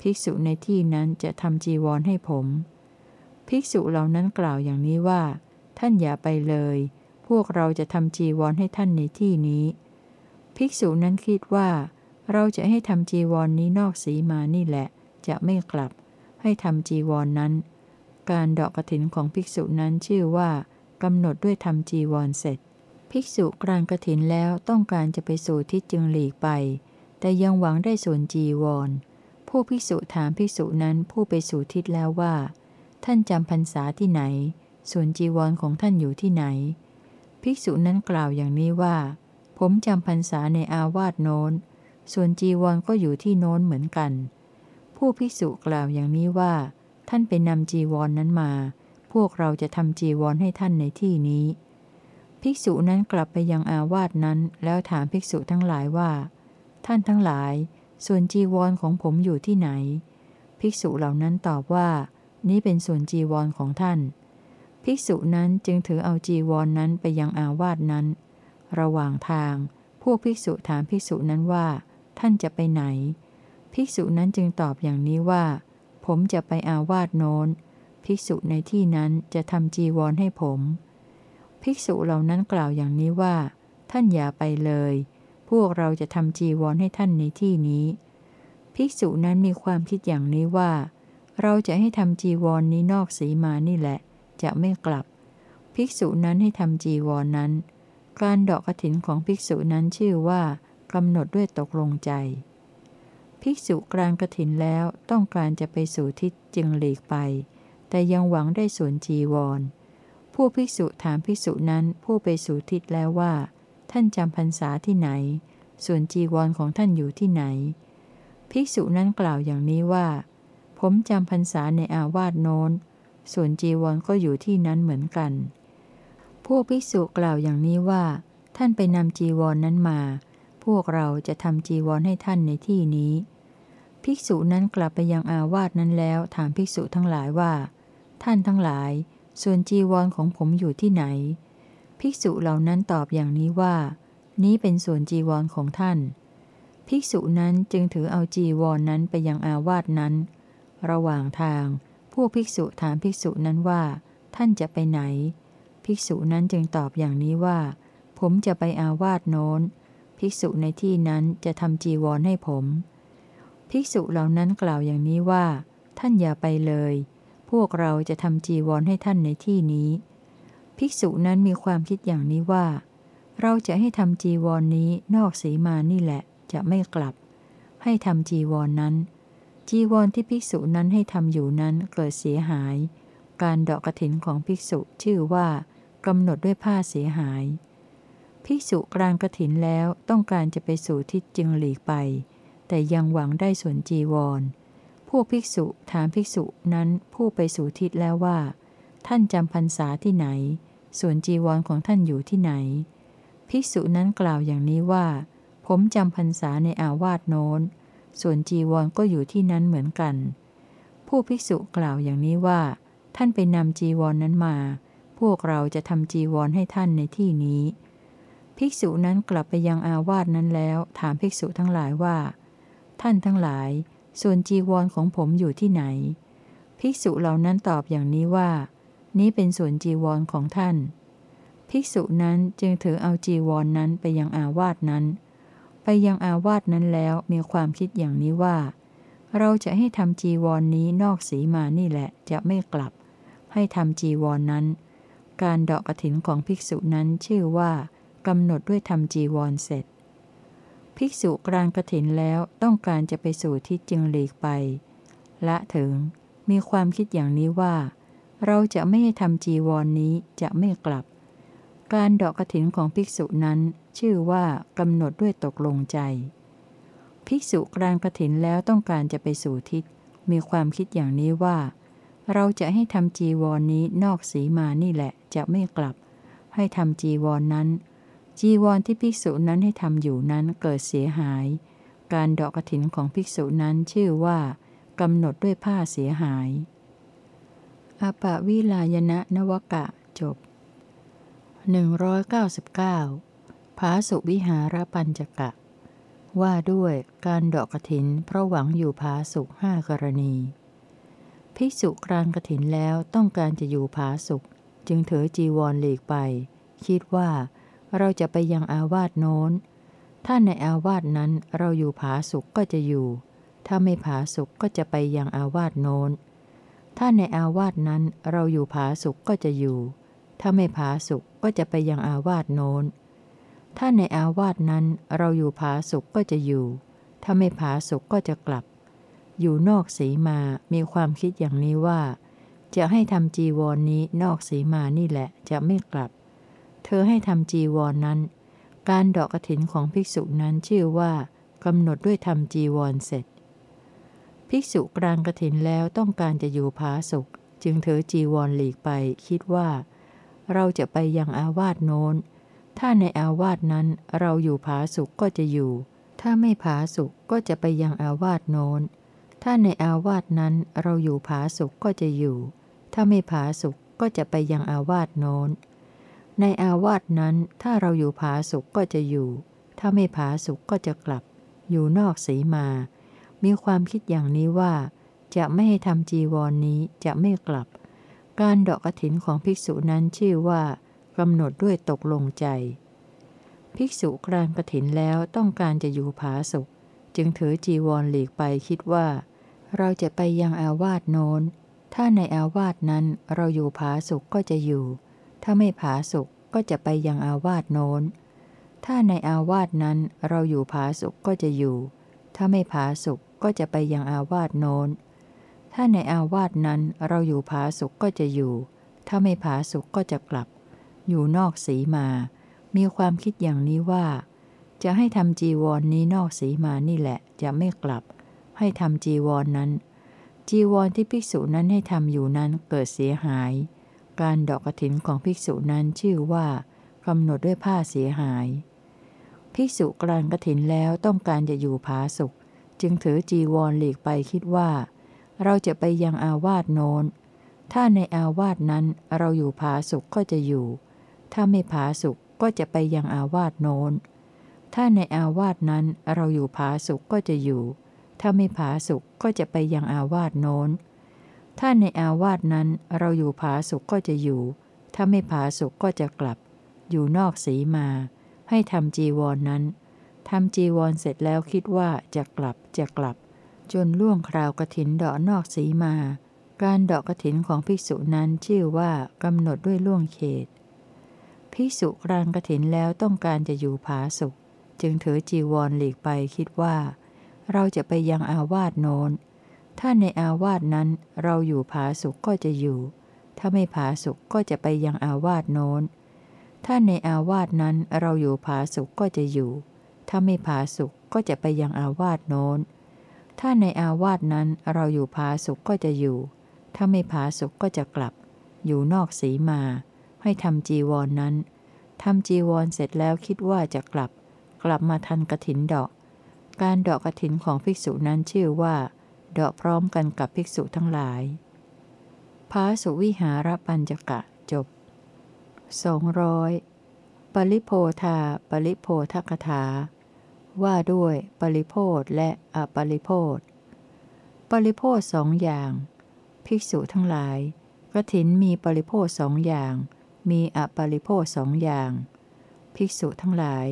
ภิกษุในที่นั้นจะทำจีวรให้ผม ภิกษุเหล่านั้นกล่าวอย่างนี้ว่า ท่านอย่าไปเลย พวกเราจะทำจีวรให้ท่านในที่นี้ ภิกษุนั้นคิดว่า เราจะให้ทำจีวรนนี้นอกสีมานี่แหละ จะไม่กลับ ให้ทำจีวรนนั้น การดอกกระถินของภิกษุนั้นชื่อว่ากำหนดด้วยทำจีวรเสร็จ ภิกษุกรานกระถินแล้วต้องการจะไปสู่ทิศจึงหลีกไป แต่ยังหวังได้ส่วนจีวร ผู้ภิกษุถามภิกษุนั้นผู้ไปสู่ทิศแล้วว่า ท่านจำพรรษาที่ไหน ส่วนจีวรของท่านอยู่ที่ไหน ภิกษุนั้นกล่าวอย่างนี้ว่า ผมจำพรรษาในอาวาสโน้น ส่วนจีวรก็อยู่ที่โน้นเหมือนกัน ผู้ภิกษุกล่าวอย่างนี้ว่า ท่านไปนำจีวรนนั้นมา พวกเราจะทำจีวรให้ท่านในที่นี้ ภิกษุนั้นกลับไปยังอาวาสนั้น แล้วถามภิกษุทั้งหลายว่า ท่านทั้งหลาย ส่วนจีวรของผมอยู่ที่ไหน ภิกษุเหล่านั้นตอบว่า นี้เป็นส่วนจีวรของท่าน ภิกษุนั้นจึงถือเอาจีวรนนั้นไปยังอาวาสนั้น ระหว่างทาง พวกภิกษุถามภิกษุนั้นว่า ท่านจะไปไหน ภิกษุนั้นจึงตอบอย่างนี้ว่า ผมจะไปอาวาสโน้น ภิกษุในที่นั้นจะทำจีวรให้ผม ภิกษุเหล่านั้นกล่าวอย่างนี้ว่า ท่านอย่าไปเลย พวกเราจะทำจีวรให้ท่านในที่นี้ ภิกษุนั้นมีความคิดอย่างนี้ว่า เราจะให้ทำจีวรนนี้นอกสีมานี่แหละ จะไม่กลับ ภิกษุนั้นให้ทำจีวรนนั้น การดอกกระถินของภิกษุนั้นชื่อว่ากำหนดด้วยตกลงใจ ภิกษุกลางกระถินแล้วต้องการจะไปสู่ทิศจึงหลีกไป แต่ยังหวังได้ส่วนจีวร ผู้ภิกษุถามภิกษุนั้นผู้ไปสู่ทิศแล้วว่า ท่านจำพรรษาที่ไหน ส่วนจีวรของท่านอยู่ที่ไหน ภิกษุนั้นกล่าวอย่างนี้ว่า ผมจำพรรษาในอาวาสโน้น ส่วนจีวรก็อยู่ที่นั้นเหมือนกัน พวกภิกษุกล่าวอย่างนี้ว่า ท่านไปนำจีวรนนั้นมา พวกเราจะทำจีวรให้ท่านในที่นี้ ภิกษุนั้นกลับไปยังอาวาสนั้นแล้ว ถามภิกษุทั้งหลายว่า ท่านทั้งหลาย ส่วนจีวรของผมอยู่ที่ไหน ภิกษุเหล่านั้นตอบอย่างนี้ว่า นี้เป็นส่วนจีวรของท่าน ภิกษุนั้นจึงถือเอาจีวรนนั้นไปยังอาวาสนั้น ระหว่างทาง พวกภิกษุถามภิกษุนั้นว่า ท่านจะไปไหน ภิกษุนั้นจึงตอบอย่างนี้ว่า ผมจะไปอาวาสโน้น ภิกษุในที่นั้นจะทำจีวรให้ผม ภิกษุเหล่านั้นกล่าวอย่างนี้ว่า ท่านอย่าไปเลย พวกเราจะทำจีวรให้ท่านในที่นี้ ภิกษุนั้นมีความคิดอย่างนี้ว่า เราจะให้ทำจีวรนนี้นอกสีมานี่แหละ จะไม่กลับ ให้ทำจีวรนนั้น จีวรที่ภิกษุนั้นให้ทำอยู่นั้นเกิดเสียหาย การดอกกระถินของภิกษุชื่อว่ากำหนดด้วยผ้าเสียหาย ภิกษุกลางกระถินแล้วต้องการจะไปสู่ทิศจึงหลีกไป แต่ยังหวังได้ส่วนจีวร พวกภิกษุถามภิกษุนั้นผู้ไปสู่ทิศแล้วว่า ท่านจำพรรษาที่ไหน ส่วนจีวรของท่านอยู่ที่ไหน ภิกษุนั้นกล่าวอย่างนี้ว่า ผมจำพรรษาในอาวาสโน้น ส่วนจีวรก็อยู่ที่นั้นเหมือนกัน ผู้ภิกษุกล่าวอย่างนี้ว่า ท่านไปนำจีวรนนั้นมา พวกเราจะทำจีวรให้ท่านในที่นี้ ภิกษุนั้นกลับไปยังอาวาสนั้นแล้ว ถามภิกษุทั้งหลายว่า ท่านทั้งหลาย ส่วนจีวรของผมอยู่ที่ไหน ภิกษุเหล่านั้นตอบอย่างนี้ว่า นี้เป็นส่วนจีวรของท่าน ภิกษุนั้นจึงถือเอาจีวรนนั้นไปยังอาวาสนั้น ไปยังอาวาสนั้นแล้วมีความคิดอย่างนี้ว่า เราจะให้ทำจีวรนนี้นอกสีมานี่แหละจะไม่กลับ ให้ทำจีวรนนั้น การดอกกระถินของภิกษุนั้นชื่อว่ากำหนดด้วยทำจีวรเสร็จ ภิกษุกลางกระถินแล้วต้องการจะไปสู่ที่จึงหลีกไป ละถึงมีความคิดอย่างนี้ว่า เราจะไม่ให้ทำจีวรนนี้จะไม่กลับ การดอกกระถินของภิกษุนั้นชื่อว่ากำหนดด้วยตกลงใจ ภิกษุกลางกระถินแล้วต้องการจะไปสู่ทิศ มีความคิดอย่างนี้ว่า เราจะให้ทำจีวรนนี้นอกสีมานี่แหละจะไม่กลับ ให้ทำจีวรนนั้น จีวรที่ภิกษุนั้นให้ทำอยู่นั้นเกิดเสียหาย การดอกกระถินของภิกษุนั้นชื่อว่ากำหนดด้วยผ้าเสียหาย อปะวิลายณะนวกะจบ 199ภาสุวิหารปัญจกะ ว่าด้วยการดอกกระถินเพราะหวังอยู่ภาสุห้ากรณี ภิกษุกรานกถินแล้วต้องการจะอยู่ผาสุข จึงเถอจีวรหลีกไป คิดว่าเราจะไปยังอาวาสโน้น ถ้าในอาวาสนั้นเราอยู่ผาสุขก็จะอยู่ ถ้าไม่ผาสุขก็จะไปยังอาวาสโน้น ถ้าในอาวาสนั้นเราอยู่ผาสุขก็จะอยู่ ถ้าไม่ผาสุขก็จะไปยังอาวาสโน้น ถ้าในอาวาสนั้นเราอยู่ผาสุขก็จะอยู่ ถ้าไม่ผาสุขก็จะกลับ อยู่นอกสีมามีความคิดอย่างนี้ว่า จะให้ทำจีวรนนี้นอกสีมานี่แหละจะไม่กลับ เธอให้ทำจีวรนนั้น การดอกกระถินของภิกษุนั้นชื่อว่ากำหนดด้วยทำจีวรเสร็จ ภิกษุกลางกระถินแล้วต้องการจะอยู่ผาสุขจึงเธอจีวรหลีกไปคิดว่า เราจะไปยังอาวาสโน้น ถ้าในอาวาสนั้นเราอยู่ผาสุขก็จะอยู่ ถ้าไม่ผาสุขก็จะไปยังอาวาสโน้น ถ้าในอาวาสนั้นเราอยู่ผาสุกก็จะอยู่ ถ้าไม่ผาสุกก็จะไปยังอาวาสโน้น ในอาวาสนั้นถ้าเราอยู่ผาสุกก็จะอยู่ ถ้าไม่ผาสุกก็จะกลับ อยู่นอกสีมา มีความคิดอย่างนี้ว่า จะไม่ให้ทำจีวรนนี้จะไม่กลับ การดอกกระถินของภิกษุนั้นชื่อว่ากำหนดด้วยตกลงใจ ภิกษุกลางกระถินแล้วต้องการจะอยู่ผาสุกจึงถือจีวรหลีกไปคิดว่า เราจะไปยังอาวาสโน้น ถ้าในอาวาสนั้นเราอยู่ผาสุกก็จะอยู่ ถ้าไม่ผาสุกก็จะไปยังอาวาสโน้น ถ้าในอาวาสนั้นเราอยู่ผาสุกก็จะอยู่ ถ้าไม่ผาสุก ก็จะไปยังอาวาสโน้น ถ้าในอาวาสนั้นเราอยู่ผาสุกก็จะอยู่ ถ้าไม่ผาสุกก็จะกลับ อยู่นอกสีมา มีความคิดอย่างนี้ว่า จะให้ทำจีวรนนี้นอกสีมานี่แหละ จะไม่กลับ ให้ทำจีวรนนั้น จีวรที่ภิกษุนั้นให้ทำอยู่นั้นเกิดเสียหาย การดอกกระถินของภิกษุนั้นชื่อว่ากำหนดด้วยผ้าเสียหาย ภิกษุกลางกระถินแล้วต้องการจะอยู่ผาสุข จึงถือจีวรหลีกไปคิดว่า เราจะไปยังอาวาสโน้น ถ้าในอาวาสนั้นเราอยู่ผาสุขก็จะอยู่ ถ้าไม่ผาสุขก็จะไปยังอาวาสโน้น ถ้าในอาวาสนั้นเราอยู่ผาสุขก็จะอยู่ ถ้าไม่ผาสุกก็จะไปยังอาวาสโน้น ถ้าในอาวาสนั้นเราอยู่ผาสุกก็จะอยู่ ถ้าไม่ผาสุกก็จะกลับ อยู่นอกสีมา ให้ทำจีวรนนั้นทำจีวรเสร็จแล้วคิดว่าจะกลับ จะกลับ จนล่วงคราวกระถินดอกนอกสีมา การดอกกระถินของภิกษุนั้นชื่อว่ากำหนดด้วยล่วงเขต ภิกษุกรานกระถินแล้วต้องการจะอยู่ผาสุกจึงถือจีวรหลีกไปคิดว่า เราจะไปยังอาวาสโน้น ถ้าในอาวาสนั้นเราอยู่ผาสุกก็จะอยู่ ถ้าไม่ผาสุกก็จะไปยังอาวาสโน้นถ้าในอาวาสนั้นเราอยู่ผาสุกก็จะอยู่ ถ้าไม่ผาสุก ก็จะไปยังอาวาสโน้น ถ้าในอาวาสนั้นเราอยู่ผาสุกก็จะอยู่ ถ้าไม่ผาสุกก็จะกลับ อยู่นอกสีมา ให้ทำจีวรนนั้นทำจีวรเสร็จแล้วคิดว่าจะกลับ กลับมาทันกระถินดอก การดอกกระถินของภิกษุนั้นชื่อว่าดอกพร้อมกันกับภิกษุทั้งหลายพาสุวิหารปัญจกะจบสองร้อยปริโพธา ปริโพธกถา ว่าด้วยปริโพธและอปริโพธปริโพธสองอย่าง ภิกษุทั้งหลายกระถินมีปริโพธสองอย่าง มีอปริโภสองอย่าง ภิกษุทั้งหลาย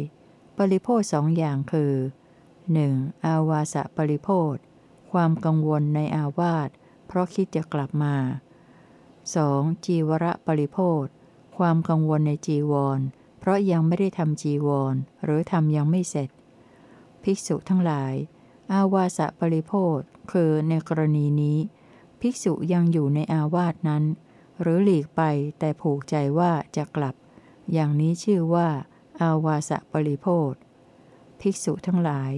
ปริโภสองอย่างคือ 1. อาวาสปริโภธความกังวลในอาวาสเพราะคิดจะกลับมา 2. จีวระปริโภธความกังวลในจีวร เพราะยังไม่ได้ทำจีวร หรือทำยังไม่เสร็จ ภิกษุทั้งหลาย อาวาสปริโภธคือในกรณีนี้ ภิกษุยังอยู่ในอาวาสนั้น หรือหลีกไปแต่ผูกใจว่าจะกลับ อย่างนี้ชื่อว่า อาวาสปริโพธภิกษุทั้งหลาย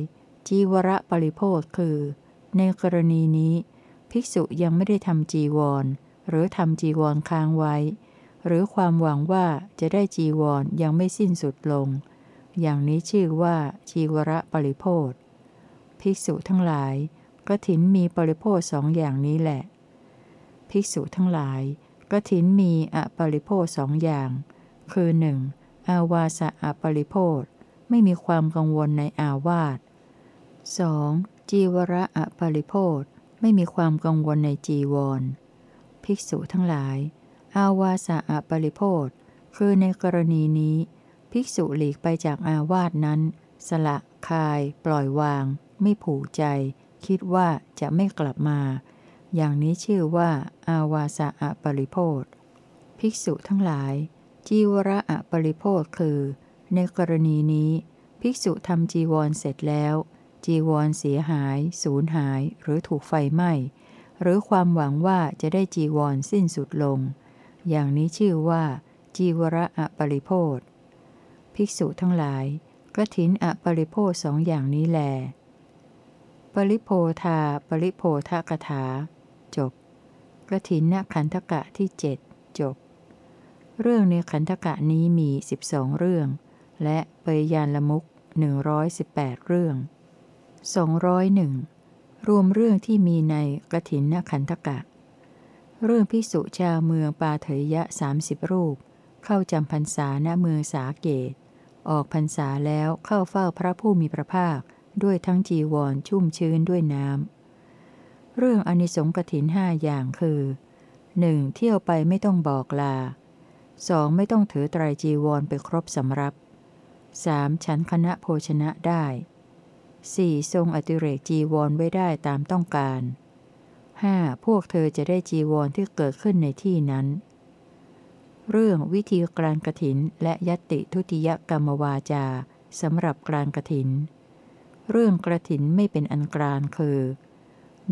จีวระปริโพธคือ ในกรณีนี้ ภิกษุยังไม่ได้ทำจีวร หรือทำจีวรค้างไว้ หรือความหวังว่าจะได้จีวรยังไม่สิ้นสุดลง อย่างนี้ชื่อว่าจีวระปริโพธภิกษุทั้งหลายกถินมีปริโพธสองอย่างนี้แหละ ภิกษุทั้งหลายกถินมีอปริโภสองอย่าง คือ 1. อาวาสะอปริโภธไม่มีความกังวลในอาวาส 2. จีวระอปริโภธไม่มีความกังวลในจีวร ภิกษุทั้งหลาย อาวาสะอปริโภธคือในกรณีนี้ ภิกษุหลีกไปจากอาวาสนั้น สละคาย ปล่อยวาง ไม่ผูกใจ คิดว่าจะไม่กลับมา อย่างนี้ชื่อว่า อาวาสะอปริโพธภิกษุทั้งหลาย จีวระอปริโพธคือ ในกรณีนี้ ภิกษุทำจีวรเสร็จแล้ว จีวรเสียหาย สูญหาย หรือถูกไฟไหม้หรือความหวังว่าจะได้จีวรสิ้นสุดลง อย่างนี้ชื่อว่า จีวระอปริโพธ ภิกษุทั้งหลายกระถินอปริโพสองอย่างนี้แล ปริโพธาปริโพธกถา จบกระถินนขันธกะที่เจ็ดจบ เรื่องในขันธกะนี้มีสิบองเรื่อง และเปยยานละมุกหนึ่งร้อยสิบแปดเรื่องสองร้อยหนึ่งรวมเรื่องที่มีในกระถินนขันธกะ เรื่องพิสุชาวเมืองปาเถยะสามสิบรูป เข้าจำพรรษาณเมืองสาเกต ออกพรรษาแล้วเข้าเฝ้าพระผู้มีพระภาค ด้วยทั้งจีวรชุ่มชื้นด้วยน้ำ เรื่องอนิสงส์กถินห้าอย่างคือ 1. เที่ยวไปไม่ต้องบอกลา 2. ไม่ต้องถือไตรจีวรไปครบสำรับ 3. ฉันคณะโภชนะได้ 4. ทรงอติเรกจีวรไว้ได้ตามต้องการ 5. พวกเธอจะได้จีวรที่เกิดขึ้นในที่นั้น เรื่องวิธีกรานกถินและยติทุติยกรรมวาจาสำหรับกรานกถิน เรื่องกระถินไม่เป็นอันกรานคือ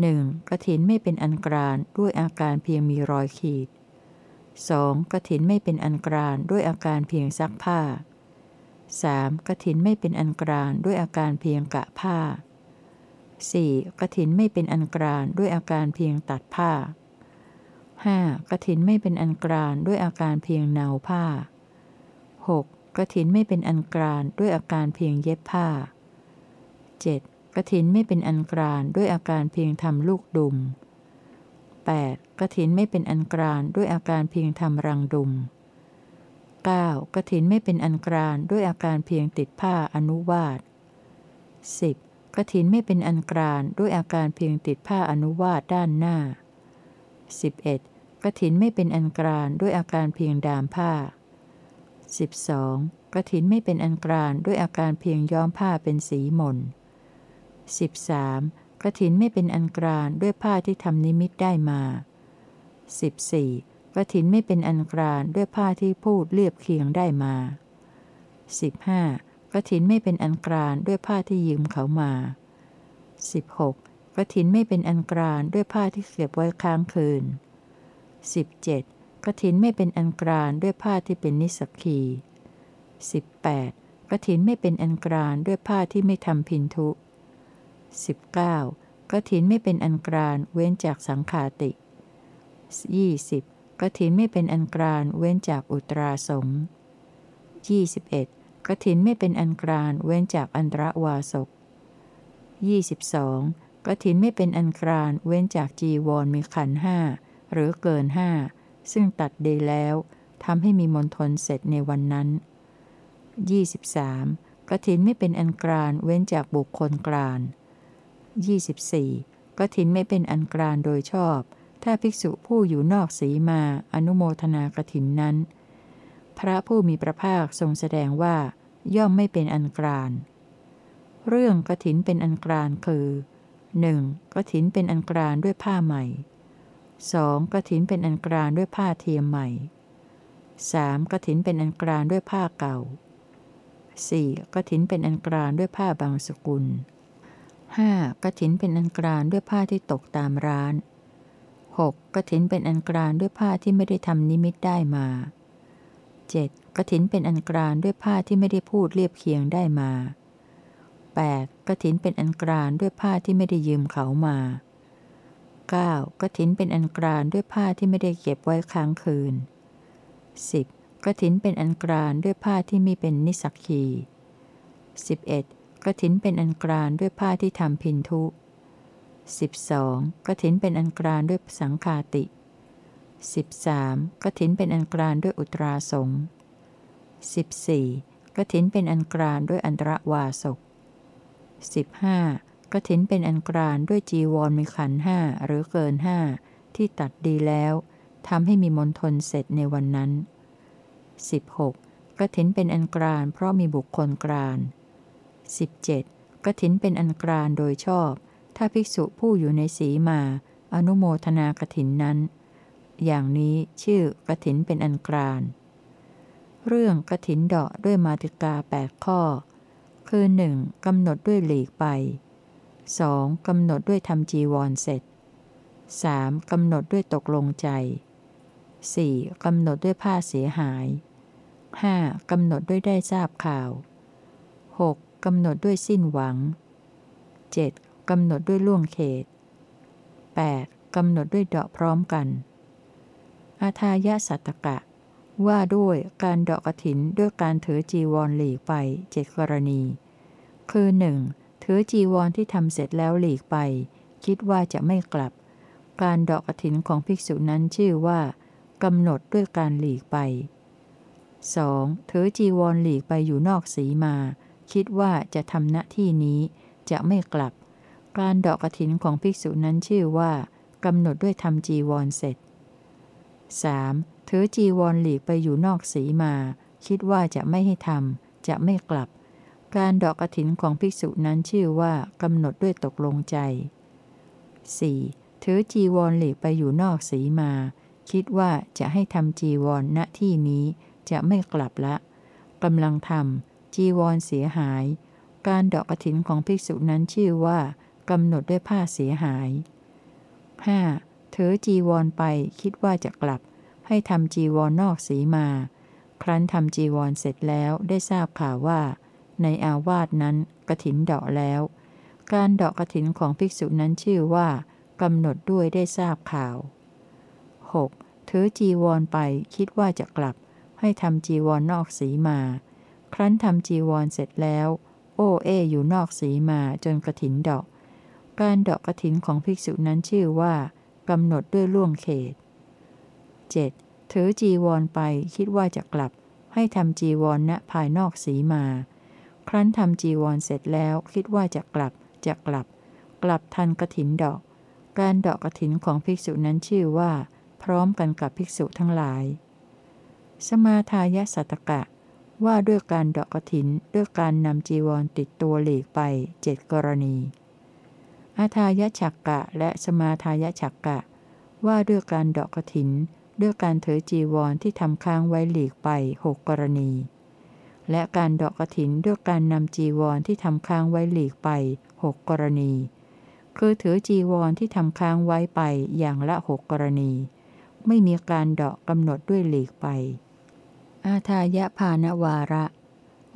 หนึ่งกถินไม่เป็นอันกรานด้วยอาการเพียงมีรอยขีด 2. กระถินไม่เป็นอันกรานด้วยอาการเพียงซักผ้า 3. กระถินไม่เป็นอันกรานด้วยอาการเพียงกะผ้า 4. กระถินไม่เป็นอันกรานด้วยอาการเพียงตัดผ้า 5. กถินไม่เป็นอันกรานด้วยอาการเพียงเนาผ้า 6. กระถินไม่เป็นอันกรานด้วยอาการเพียงเย็บผ้า 7. กระถินไม่เป็นอันกรานด้วยอาการเพียงทำลูกดุม 8. กระถินไม่เป็นอันกรานด้วยอาการเพียงทำรังดุม 9. กระถินไม่เป็นอันกรานด้วยอาการเพียงติดผ้าอนุวาต 10. กระถินไม่เป็นอันกรานด้วยอาการเพียงติดผ้าอนุวาตด้านหน้า 11. กระถินไม่เป็นอันกรานด้วยอาการเพียงดามผ้า 12. กระถินไม่เป็นอันกรานด้วยอาการเพียงย้อมผ้าเป็นสีมน 13. กระถินไม่เป็นอันกรานด้วยผ้าที่ทำนิมิตได้มา 14. กกถินไม่เป็นอันกรานด้วยผ้าที่พูดเรียบเคียงได้มา 15. กระถินไม่เป็นอันกรานด้วยผ้าที่ยืมเขามา 16. กระถินไม่เป็นอันกรานด้วยผ้าที่เก็บไว้ค้างคืน 17. กระถินไม่เป็นอันกรานด้วยผ้าที่เป็นนิสกี 18. กระถินไม่เป็นอันกรานด้วยผ้าที่ไม่ทำพินทุ 19. กระถินไม่เป็นอันกรานเว้นจากสังขาติ 20. กระถินไม่เป็นอันกรานเว้นจากอุตราสงฆ์ 21. กระถินไม่เป็นอันกรานเว้นจากอันตรวาสก 22. กถินไม่เป็นอันกรานเว้นจากจีวรมีขันห้าหรือเกินห้าซึ่งตัดเดแล้วทำให้มีมนทนเสร็จในวันนั้น 23. กถินไม่เป็นอันกรานเว้นจากบุคคลกราน 24. กถินไม่เป็นอันกรานโดยชอบ ถ้าภิกษุผู้อยู่นอกสีมาอนุโมทนากถินนั้น พระผู้มีพระภาคทรงแสดงว่า ย่อมไม่เป็นอันกราน เรื่องกถินเป็นอันกรานคือ 1. กระถินเป็นอันกรานด้วยผ้าใหม่ 2. กระถินเป็นอันกรานด้วยผ้าเทียมใหม่ 3. กระถินเป็นอันกรานด้วยผ้าเก่า 4. กระถินเป็นอันกรานด้วยผ้าบางสกุล 5. กระถินเป็นอันกรานด้วยผ้าที่ตกตามร้าน 6. กระถินเป็นอันกรานด้วยผ้าที่ไม่ได้ทำนิมิตได้มา 7. กระถินเป็นอันกรานด้วยผ้าที่ไม่ได้พูดเรียบเคียงได้มา 8. กระถินเป็นอันกรานด้วยผ้าที่ไม่ได้ยืมเขามา 9. กระถินเป็นอันกรานด้วยผ้าที่ไม่ได้เก็บไว้ค้างคืน 10. กระถินเป็นอันกรานด้วยผ้าที่ไม่เป็นนิสักคี 11. กระถินเป็นอันกรานด้วยผ้าที่ทำพินทุ 12. กระถินเป็นอันกรานด้วยสังคาติ 13. กระถินเป็นอันกรานด้วยอุตราสงฆ์ 14. กระถินเป็นอันกรานด้วยอันตรวาสก 15. กระถินเป็นอันกรานด้วยจีวรมีขันห้าหรือเกินห้าที่ตัดดีแล้วทำให้มีมนทนเสร็จในวันนั้น 16. กระถินเป็นอันกรานเพราะมีบุคคลกราน 17. กระถินเป็นอันกรานโดยชอบ ถ้าภิกษุผู้อยู่ในสีมา อนุโมทนากระถินนั้น อย่างนี้ชื่อกระถินเป็นอันกราน เรื่องกระถินเดาะด้วยมาติกาแปดข้อ คือ 1. กำหนดด้วยหลีกไป 2. กำหนดด้วยทำจีวรเสร็จ 3. กำหนดด้วยตกลงใจ 4. กำหนดด้วยผ้าเสียหาย 5. กำหนดด้วยได้ทราบข่าว 6. กำหนดด้วยสิ้นหวัง 7. กำหนดด้วยล่วงเขต 8. กำหนดด้วยเดาะพร้อมกัน อาทายะสัตตกะ ว่าด้วยการเดาะกระถินด้วยการถือจีวรหลีกไปเจ็ดกรณี คือ 1. ถือจีวรที่ทำเสร็จแล้วหลีกไป คิดว่าจะไม่กลับ การเดาะกระถินของภิกษุนั้นชื่อว่ากำหนดด้วยการหลีกไป 2. ถือจีวรหลีกไปอยู่นอกสีมา คิดว่าจะทำหน้าที่นี้จะไม่กลับ การเดาะกระถินของภิกษุนั้นชื่อว่ากำหนดด้วยทำจีวรเสร็จ 3. ถือจีวรหลีกไปอยู่นอกสีมา คิดว่าจะไม่ให้ทำจะไม่กลับ การดาะกระถินของภิกษุนั้นชื่อว่ากำหนดด้วยตกลงใจ 4. ถือจีวรหลีกไปอยู่นอกสีมา คิดว่าจะให้ทำจีวรณที่นี้ จะไม่กลับละกำลังทำจีวรเสียหาย การดอกกระถินของภิกษุนั้นชื่อว่ากำหนดด้วยผ้าเสียหาย 5. ถือจีวรไปคิดว่าจะกลับ ให้ทำจีวรนอกสีมา ครั้นทำจีวรเสร็จแล้วได้ทราบข่าวว่า ในอาวาสนั้นกระถินดอกแล้ว การดอกกระถินของภิกษุนั้นชื่อว่ากำหนดด้วยได้ทราบข่าว 6. ถือจีวรไปคิดว่าจะกลับ ให้ทำจีวรนอกสีมา ครั้นทำจีวรเสร็จแล้ว โอ้เออยู่นอกสีมาจนกระถินดอกการดอกกระถินของภิกษุนั้นชื่อว่า กำหนดด้วยล่วงเขต 7. ถือจีวรไปคิดว่าจะกลับ ให้ทำจีวรณภายนอกสีมา ครั้นทำจีวรเสร็จแล้วคิดว่าจะกลับ จะกลับ กลับทันกระถินดอก การดอกกระถินของภิกษุนั้นชื่อว่า พร้อมกันกับภิกษุทั้งหลาย สมาทายสัตกะ ว่าด้วยการดอกกระถินด้วยการนำจีวรติดตัวหลีกไปเจ็ดกรณี อาทายฉักกะและสมาทายฉักกะ ว่าด้วยการดอกกถิน ด้วยการถือจีวรที่ทำค้างไว้หลีกไปหกกรณี และการดอกกระถินด้วยการนำจีวรที่ทำค้างไว้หลีกไปหกกรณี คือถือจีวรที่ทำค้างไว้ไปอย่างละหกกรณี ไม่มีการดอกกำหนดด้วยหลีกไป อาทายะพานวาระ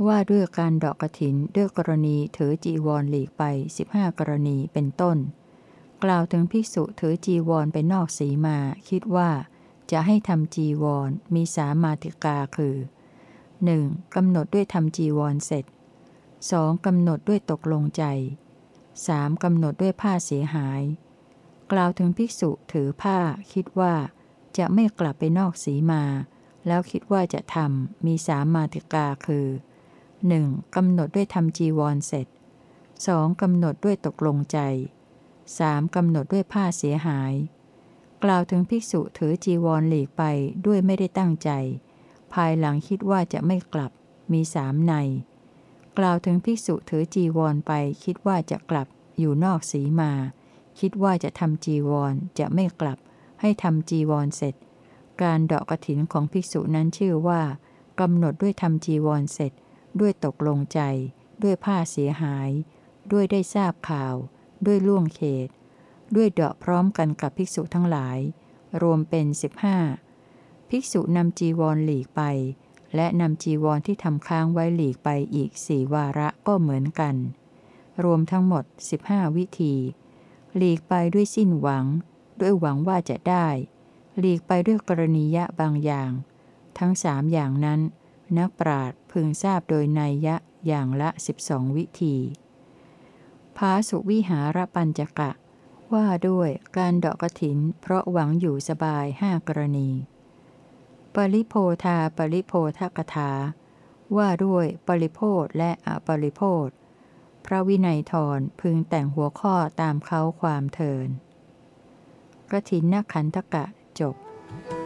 ว่าด้วยการดอกกระถินด้วยกรณีถือจีวรหลีกไป 15 กรณีเป็นต้น กล่าวถึงภิกษุถือจีวรไปนอกสีมา คิดว่า จะให้ทำจีวรมีสามาติกาคือ 1. กำหนดด้วยทำจีวรเสร็จ 2. กำหนดด้วยตกลงใจ 3. กำหนดด้วยผ้าเสียหาย กล่าวถึงภิกษุถือผ้าคิดว่า จะไม่กลับไปนอกสีมา แล้วคิดว่าจะทำมีสามมาติกาคือ 1. กำหนดด้วยทำจีวรเสร็จ 2. กำหนดด้วยตกลงใจ 3. กำหนดด้วยผ้าเสียหาย กล่าวถึงภิกษุถือจีวรหลีกไปด้วยไม่ได้ตั้งใจ ภายหลังคิดว่าจะไม่กลับ มีสามใน กล่าวถึงภิกษุถือจีวรไปคิดว่าจะกลับ อยู่นอกสีมา คิดว่าจะทำจีวรจะไม่กลับ ให้ทำจีวรเสร็จ การเดาะกระถินของภิกษุนั้นชื่อว่ากำหนดด้วยทำจีวรเสร็จ ด้วยตกลงใจ ด้วยผ้าเสียหาย ด้วยได้ทราบข่าว ด้วยล่วงเขต ด้วยเดาะพร้อมกันกับภิกษุทั้งหลาย รวมเป็นสิบห้าภิกษุนำจีวรหลีกไป และนำจีวรที่ทำค้างไว้หลีกไปอีกสี่วาระก็เหมือนกัน รวมทั้งหมด 15 วิธี หลีกไปด้วยสิ้นหวัง ด้วยหวังว่าจะได้ หลีกไปด้วยกรณียะบางอย่าง ทั้งสามอย่างนั้น นักปราด พึงทราบโดยนัยยะอย่างละ12วิธีพาสุวิหารปัญจกะ ว่าด้วยการเดาะกระถิน เพราะหวังอยู่สบายห้ากรณี ปริโพธาปริโพธกถา ว่าด้วยปริโพธและอปริโพธพระวินัยทรพึงแต่งหัวข้อตามเขาความเทินกระถินนขันธกะจบ「